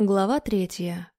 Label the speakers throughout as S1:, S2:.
S1: Глава третья.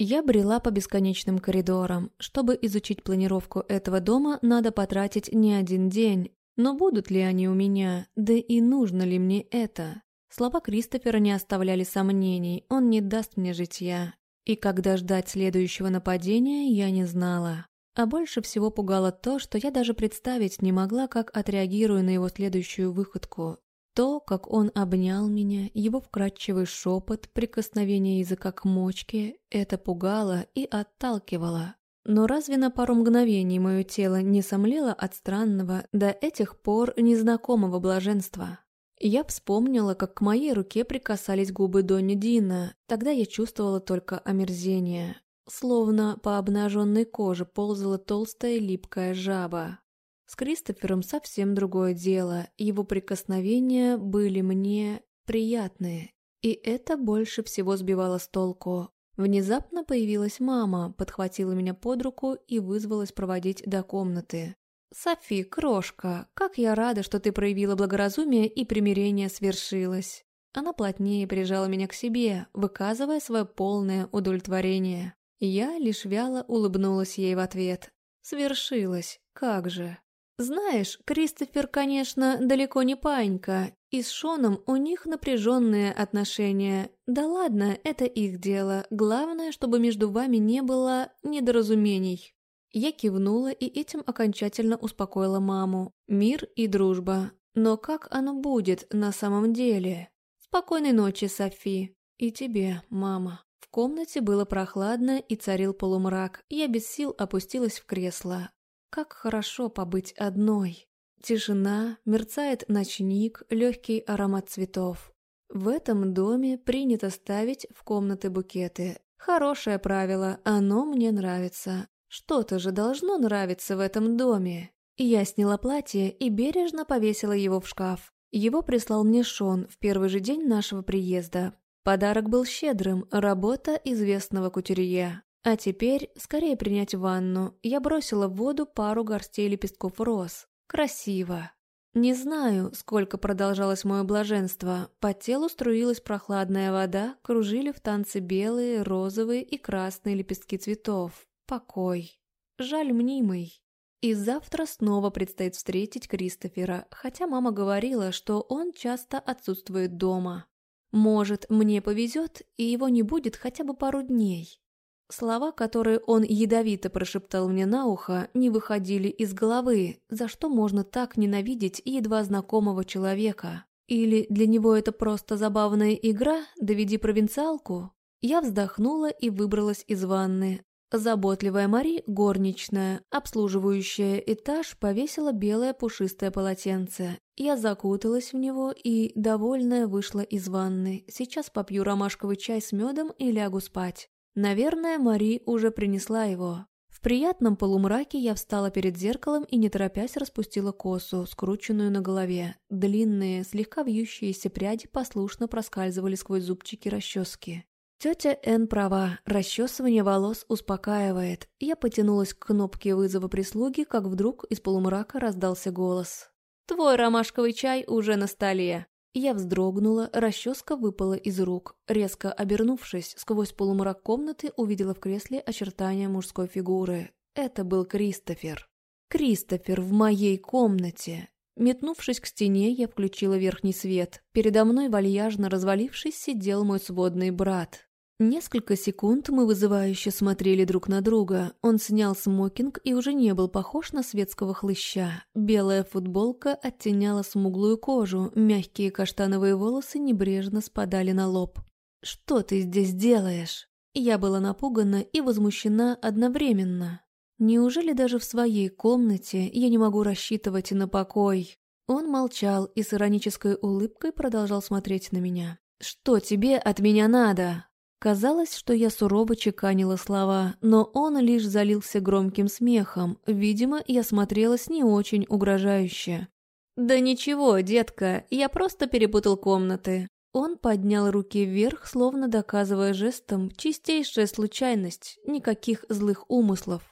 S1: Я брела по бесконечным коридорам. Чтобы изучить планировку этого дома, надо потратить не один день. Но будут ли они у меня? Да и нужно ли мне это? Слова Кристофера не оставляли сомнений, он не даст мне житья. И когда ждать следующего нападения, я не знала. А больше всего пугало то, что я даже представить не могла, как отреагирую на его следующую выходку. То, как он обнял меня, его вкрадчивый шепот, прикосновение языка к мочке, это пугало и отталкивало. Но разве на пару мгновений мое тело не сомлело от странного, до этих пор незнакомого блаженства? Я вспомнила, как к моей руке прикасались губы Донни Дина, тогда я чувствовала только омерзение. Словно по обнаженной коже ползала толстая липкая жаба. С Кристофером совсем другое дело, его прикосновения были мне приятные, и это больше всего сбивало с толку. Внезапно появилась мама, подхватила меня под руку и вызвалась проводить до комнаты. «Софи, крошка, как я рада, что ты проявила благоразумие и примирение свершилось!» Она плотнее прижала меня к себе, выказывая свое полное удовлетворение. Я лишь вяло улыбнулась ей в ответ. «Свершилось, как же!» Знаешь, Кристофер, конечно, далеко не панька, и с Шоном у них напряженные отношения. Да ладно, это их дело, главное, чтобы между вами не было недоразумений. Я кивнула и этим окончательно успокоила маму. Мир и дружба. Но как оно будет на самом деле? Спокойной ночи, Софи. И тебе, мама. В комнате было прохладно и царил полумрак. Я без сил опустилась в кресло. Как хорошо побыть одной. Тишина, мерцает ночник, легкий аромат цветов. В этом доме принято ставить в комнаты букеты. Хорошее правило, оно мне нравится. Что-то же должно нравиться в этом доме. Я сняла платье и бережно повесила его в шкаф. Его прислал мне Шон в первый же день нашего приезда. Подарок был щедрым, работа известного кутюрье. А теперь скорее принять ванну. Я бросила в воду пару горстей лепестков роз. Красиво. Не знаю, сколько продолжалось мое блаженство. По телу струилась прохладная вода, кружили в танце белые, розовые и красные лепестки цветов. Покой. Жаль мнимый. И завтра снова предстоит встретить Кристофера, хотя мама говорила, что он часто отсутствует дома. Может, мне повезет, и его не будет хотя бы пару дней. Слова, которые он ядовито прошептал мне на ухо, не выходили из головы, за что можно так ненавидеть едва знакомого человека. Или для него это просто забавная игра «Доведи провинциалку»? Я вздохнула и выбралась из ванны. Заботливая Мари, горничная, обслуживающая этаж, повесила белое пушистое полотенце. Я закуталась в него и, довольная, вышла из ванны. Сейчас попью ромашковый чай с медом и лягу спать. Наверное, Мари уже принесла его. В приятном полумраке я встала перед зеркалом и, не торопясь, распустила косу, скрученную на голове. Длинные, слегка вьющиеся пряди послушно проскальзывали сквозь зубчики расчески. Тетя Н права, расчесывание волос успокаивает. Я потянулась к кнопке вызова прислуги, как вдруг из полумрака раздался голос. «Твой ромашковый чай уже на столе!» Я вздрогнула, расческа выпала из рук. Резко обернувшись, сквозь полумрак комнаты увидела в кресле очертания мужской фигуры. Это был Кристофер. Кристофер в моей комнате. Метнувшись к стене, я включила верхний свет. Передо мной, вальяжно развалившись, сидел мой сводный брат. Несколько секунд мы вызывающе смотрели друг на друга. Он снял смокинг и уже не был похож на светского хлыща. Белая футболка оттеняла смуглую кожу, мягкие каштановые волосы небрежно спадали на лоб. «Что ты здесь делаешь?» Я была напугана и возмущена одновременно. Неужели даже в своей комнате я не могу рассчитывать на покой? Он молчал и с иронической улыбкой продолжал смотреть на меня. «Что тебе от меня надо?» Казалось, что я сурово чеканила слова, но он лишь залился громким смехом. Видимо, я смотрелась не очень угрожающе. «Да ничего, детка, я просто перепутал комнаты». Он поднял руки вверх, словно доказывая жестом чистейшая случайность, никаких злых умыслов.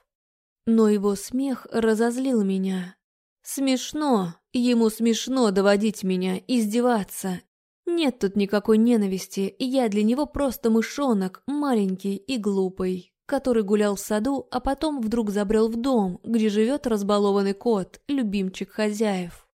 S1: Но его смех разозлил меня. Смешно, ему смешно доводить меня, издеваться. Нет тут никакой ненависти, я для него просто мышонок, маленький и глупый, который гулял в саду, а потом вдруг забрел в дом, где живет разбалованный кот, любимчик хозяев.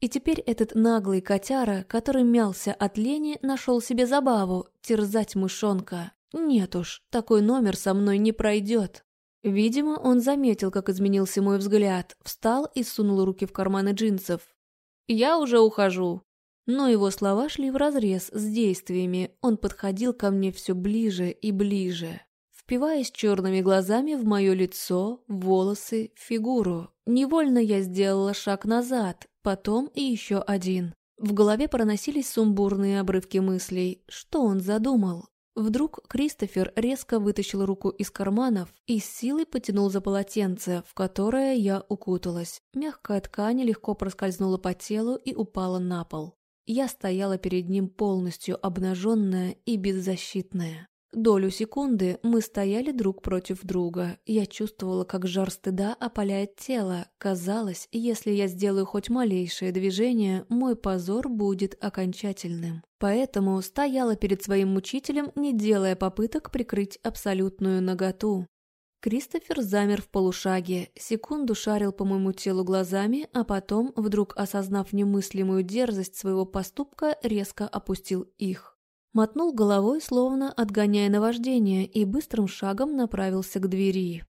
S1: И теперь этот наглый котяра, который мялся от лени, нашел себе забаву – терзать мышонка. Нет уж, такой номер со мной не пройдет. Видимо, он заметил, как изменился мой взгляд, встал и сунул руки в карманы джинсов. «Я уже ухожу». Но его слова шли вразрез с действиями, он подходил ко мне все ближе и ближе, впиваясь черными глазами в мое лицо, волосы, фигуру. Невольно я сделала шаг назад, потом и еще один. В голове проносились сумбурные обрывки мыслей. Что он задумал? Вдруг Кристофер резко вытащил руку из карманов и с силой потянул за полотенце, в которое я укуталась. Мягкая ткань легко проскользнула по телу и упала на пол. Я стояла перед ним полностью обнаженная и беззащитная. Долю секунды мы стояли друг против друга. Я чувствовала, как жар стыда опаляет тело. Казалось, если я сделаю хоть малейшее движение, мой позор будет окончательным. Поэтому стояла перед своим мучителем, не делая попыток прикрыть абсолютную наготу. Кристофер замер в полушаге, секунду шарил по моему телу глазами, а потом, вдруг осознав немыслимую дерзость своего поступка, резко опустил их. Мотнул головой, словно отгоняя наваждение, и быстрым шагом направился к двери.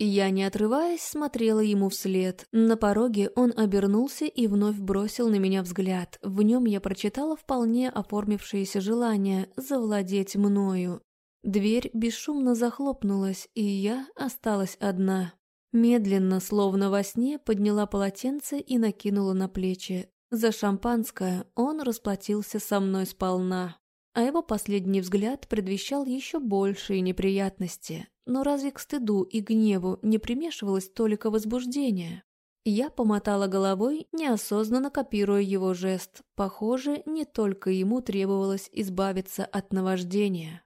S1: Я, не отрываясь, смотрела ему вслед. На пороге он обернулся и вновь бросил на меня взгляд. В нем я прочитала вполне оформившееся желание завладеть мною. Дверь бесшумно захлопнулась, и я осталась одна. Медленно, словно во сне, подняла полотенце и накинула на плечи. За шампанское он расплатился со мной сполна а его последний взгляд предвещал еще большие неприятности. Но разве к стыду и гневу не примешивалось только возбуждение? Я помотала головой, неосознанно копируя его жест. Похоже, не только ему требовалось избавиться от наваждения.